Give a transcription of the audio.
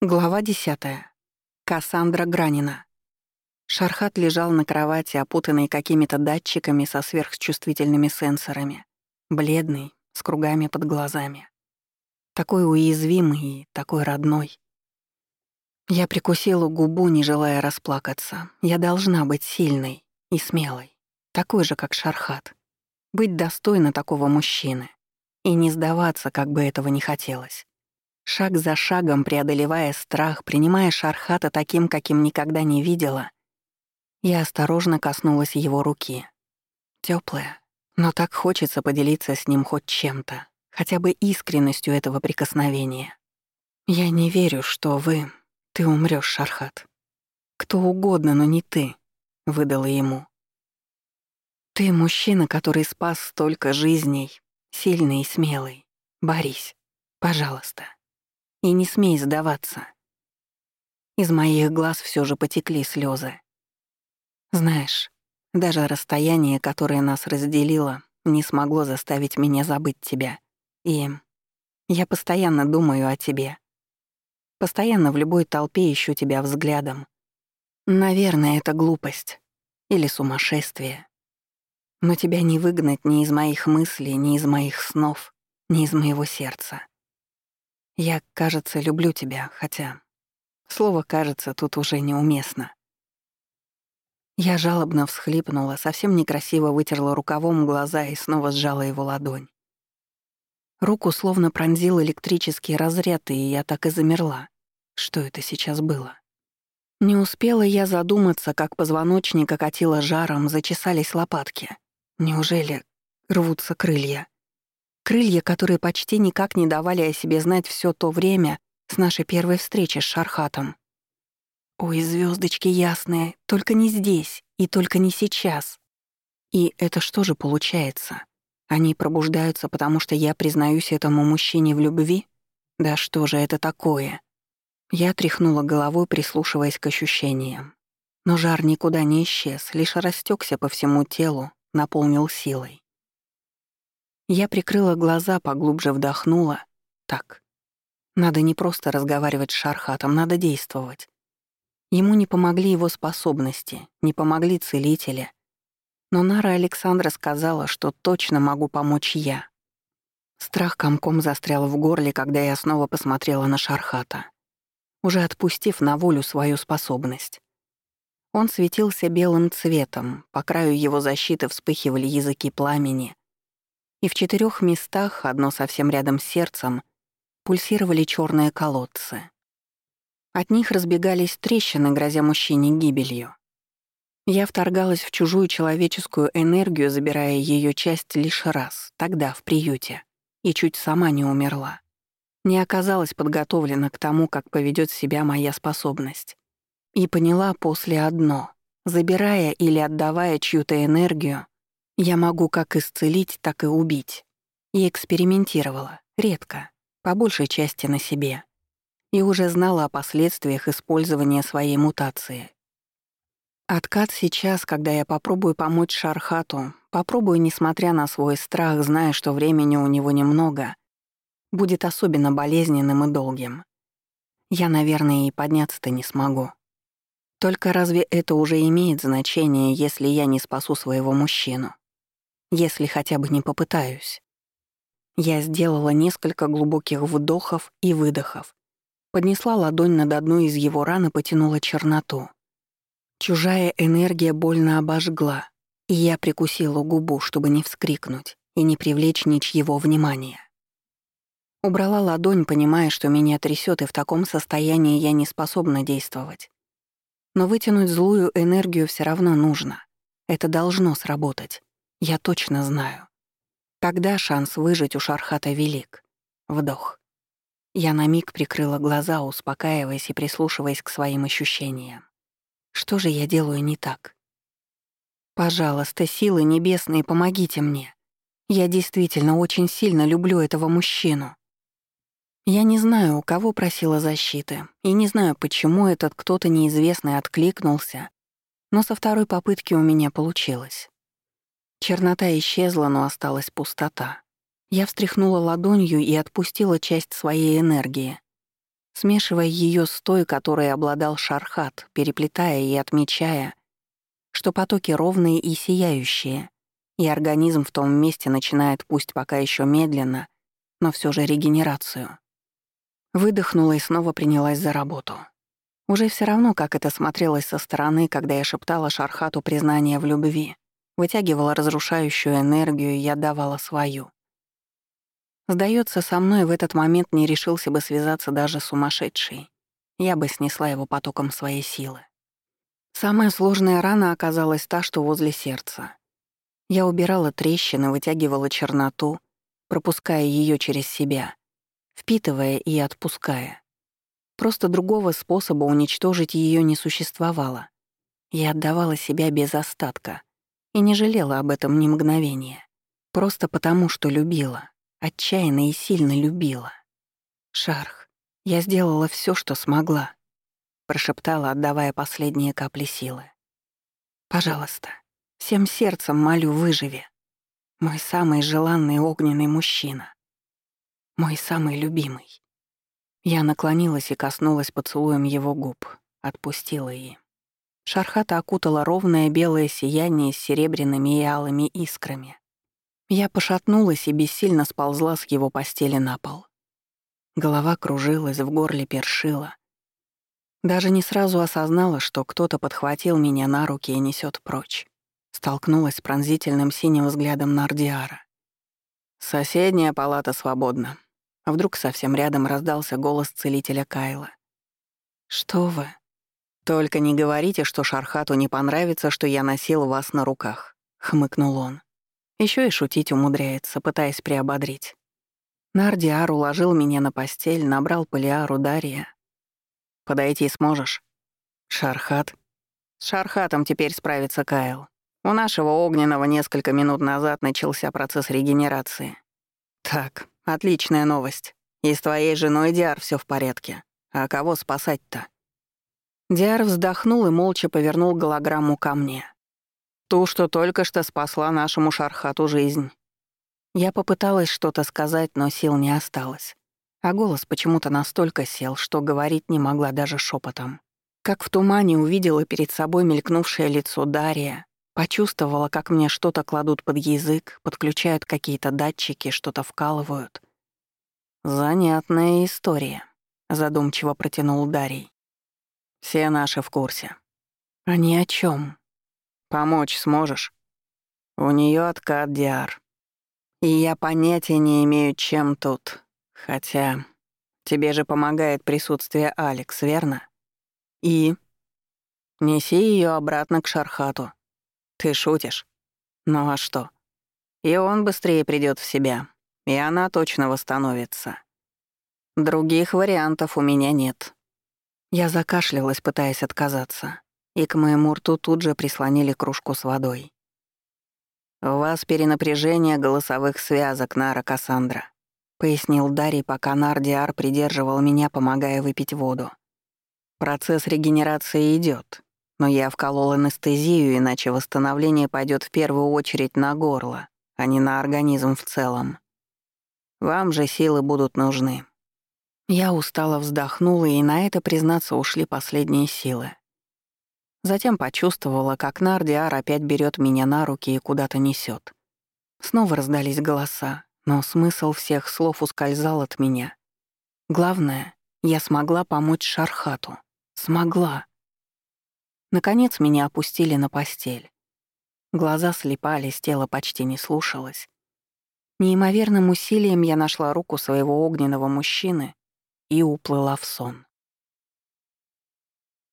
Глава 10. Кассандра Гранина. Шархат лежал на кровати, опутанный какими-то датчиками со сверхчувствительными сенсорами. Бледный, с кругами под глазами. Такой уязвимый и такой родной. Я прикусила губу, не желая расплакаться. Я должна быть сильной и смелой. Такой же, как Шархат. Быть достойна такого мужчины. И не сдаваться, как бы этого не хотелось. Шаг за шагом преодолевая страх, принимая Шархата таким, каким никогда не видела, я осторожно коснулась его руки. Теплая, но так хочется поделиться с ним хоть чем-то, хотя бы искренностью этого прикосновения. «Я не верю, что вы... Ты умрёшь, Шархат. Кто угодно, но не ты», — выдала ему. «Ты мужчина, который спас столько жизней, сильный и смелый. Борись, пожалуйста» и не смей сдаваться. Из моих глаз все же потекли слезы. Знаешь, даже расстояние, которое нас разделило, не смогло заставить меня забыть тебя. И я постоянно думаю о тебе. Постоянно в любой толпе ищу тебя взглядом. Наверное, это глупость или сумасшествие. Но тебя не выгнать ни из моих мыслей, ни из моих снов, ни из моего сердца. Я, кажется, люблю тебя, хотя... Слово «кажется» тут уже неуместно. Я жалобно всхлипнула, совсем некрасиво вытерла рукавом глаза и снова сжала его ладонь. Руку словно пронзил электрический разряд, и я так и замерла. Что это сейчас было? Не успела я задуматься, как позвоночник окатило жаром, зачесались лопатки. Неужели рвутся крылья? Крылья, которые почти никак не давали о себе знать все то время с нашей первой встречи с Шархатом. Ой, звездочки ясные, только не здесь и только не сейчас. И это что же получается? Они пробуждаются, потому что я признаюсь этому мужчине в любви? Да что же это такое? Я тряхнула головой, прислушиваясь к ощущениям. Но жар никуда не исчез, лишь растекся по всему телу, наполнил силой. Я прикрыла глаза, поглубже вдохнула. Так. Надо не просто разговаривать с Шархатом, надо действовать. Ему не помогли его способности, не помогли целители. Но Нара Александра сказала, что точно могу помочь я. Страх комком застрял в горле, когда я снова посмотрела на Шархата, уже отпустив на волю свою способность. Он светился белым цветом, по краю его защиты вспыхивали языки пламени, и в четырех местах, одно совсем рядом с сердцем, пульсировали черные колодцы. От них разбегались трещины, грозя мужчине гибелью. Я вторгалась в чужую человеческую энергию, забирая ее часть лишь раз, тогда, в приюте, и чуть сама не умерла. Не оказалась подготовлена к тому, как поведет себя моя способность. И поняла после одно — забирая или отдавая чью-то энергию, я могу как исцелить, так и убить. И экспериментировала, редко, по большей части на себе. И уже знала о последствиях использования своей мутации. Откат сейчас, когда я попробую помочь Шархату, попробую, несмотря на свой страх, зная, что времени у него немного, будет особенно болезненным и долгим. Я, наверное, и подняться-то не смогу. Только разве это уже имеет значение, если я не спасу своего мужчину? Если хотя бы не попытаюсь. Я сделала несколько глубоких вдохов и выдохов. Поднесла ладонь над одной из его ран и потянула черноту. Чужая энергия больно обожгла, и я прикусила губу, чтобы не вскрикнуть и не привлечь ничьего внимания. Убрала ладонь, понимая, что меня трясет, и в таком состоянии я не способна действовать. Но вытянуть злую энергию все равно нужно. Это должно сработать. Я точно знаю. Тогда шанс выжить у Шархата велик. Вдох. Я на миг прикрыла глаза, успокаиваясь и прислушиваясь к своим ощущениям. Что же я делаю не так? Пожалуйста, силы небесные, помогите мне. Я действительно очень сильно люблю этого мужчину. Я не знаю, у кого просила защиты, и не знаю, почему этот кто-то неизвестный откликнулся, но со второй попытки у меня получилось. Чернота исчезла, но осталась пустота. Я встряхнула ладонью и отпустила часть своей энергии. смешивая ее с той, которой обладал Шархат, переплетая и отмечая, что потоки ровные и сияющие, и организм в том месте начинает, пусть пока еще медленно, но все же регенерацию. Выдохнула и снова принялась за работу. Уже все равно, как это смотрелось со стороны, когда я шептала Шархату признание в любви, вытягивала разрушающую энергию, я давала свою. Сдается, со мной в этот момент не решился бы связаться даже сумасшедший. Я бы снесла его потоком своей силы. Самая сложная рана оказалась та, что возле сердца. Я убирала трещины, вытягивала черноту, пропуская ее через себя, впитывая и отпуская. Просто другого способа уничтожить ее не существовало. Я отдавала себя без остатка и не жалела об этом ни мгновения. Просто потому, что любила, отчаянно и сильно любила. «Шарх, я сделала все, что смогла», — прошептала, отдавая последние капли силы. «Пожалуйста, всем сердцем молю, выживи. Мой самый желанный огненный мужчина. Мой самый любимый». Я наклонилась и коснулась поцелуем его губ, отпустила и... Шархата окутала ровное белое сияние с серебряными и алыми искрами. Я пошатнулась и бессильно сползла с его постели на пол. Голова кружилась, в горле першила. Даже не сразу осознала, что кто-то подхватил меня на руки и несет прочь. Столкнулась с пронзительным синим взглядом Нардиара. «Соседняя палата свободна», а вдруг совсем рядом раздался голос целителя Кайла. «Что вы? Только не говорите, что Шархату не понравится, что я носил вас на руках», — хмыкнул он. Еще и шутить умудряется, пытаясь приободрить. Нардиар уложил меня на постель, набрал полиару Дарья. «Подойти сможешь?» «Шархат?» «С Шархатом теперь справится Кайл. У нашего огненного несколько минут назад начался процесс регенерации. Так, Отличная новость. И с твоей женой Диар все в порядке. А кого спасать-то? Диар вздохнул и молча повернул голограмму ко мне. Ту, что только что спасла нашему Шархату жизнь. Я попыталась что-то сказать, но сил не осталось. А голос почему-то настолько сел, что говорить не могла даже шепотом. Как в тумане увидела перед собой мелькнувшее лицо Дария, Почувствовала, как мне что-то кладут под язык, подключают какие-то датчики, что-то вкалывают. «Занятная история», — задумчиво протянул Дарий. «Все наши в курсе». «А ни о чем. «Помочь сможешь?» «У нее откат, Диар. И я понятия не имею, чем тут. Хотя тебе же помогает присутствие Алекс, верно? И? Неси ее обратно к Шархату. Ты шутишь? Ну а что? И он быстрее придет в себя, и она точно восстановится. Других вариантов у меня нет. Я закашлялась, пытаясь отказаться, и к моему рту тут же прислонили кружку с водой. «У вас перенапряжение голосовых связок, Нара Кассандра», — пояснил Дарий, пока Нардиар придерживал меня, помогая выпить воду. «Процесс регенерации идет, но я вколол анестезию, иначе восстановление пойдет в первую очередь на горло, а не на организм в целом. Вам же силы будут нужны. Я устало вздохнула, и на это, признаться, ушли последние силы. Затем почувствовала, как Нардиар опять берет меня на руки и куда-то несет. Снова раздались голоса, но смысл всех слов ускользал от меня. Главное, я смогла помочь Шархату. Смогла. Наконец меня опустили на постель. Глаза слепались, тело почти не слушалось. Неимоверным усилием я нашла руку своего огненного мужчины и уплыла в сон.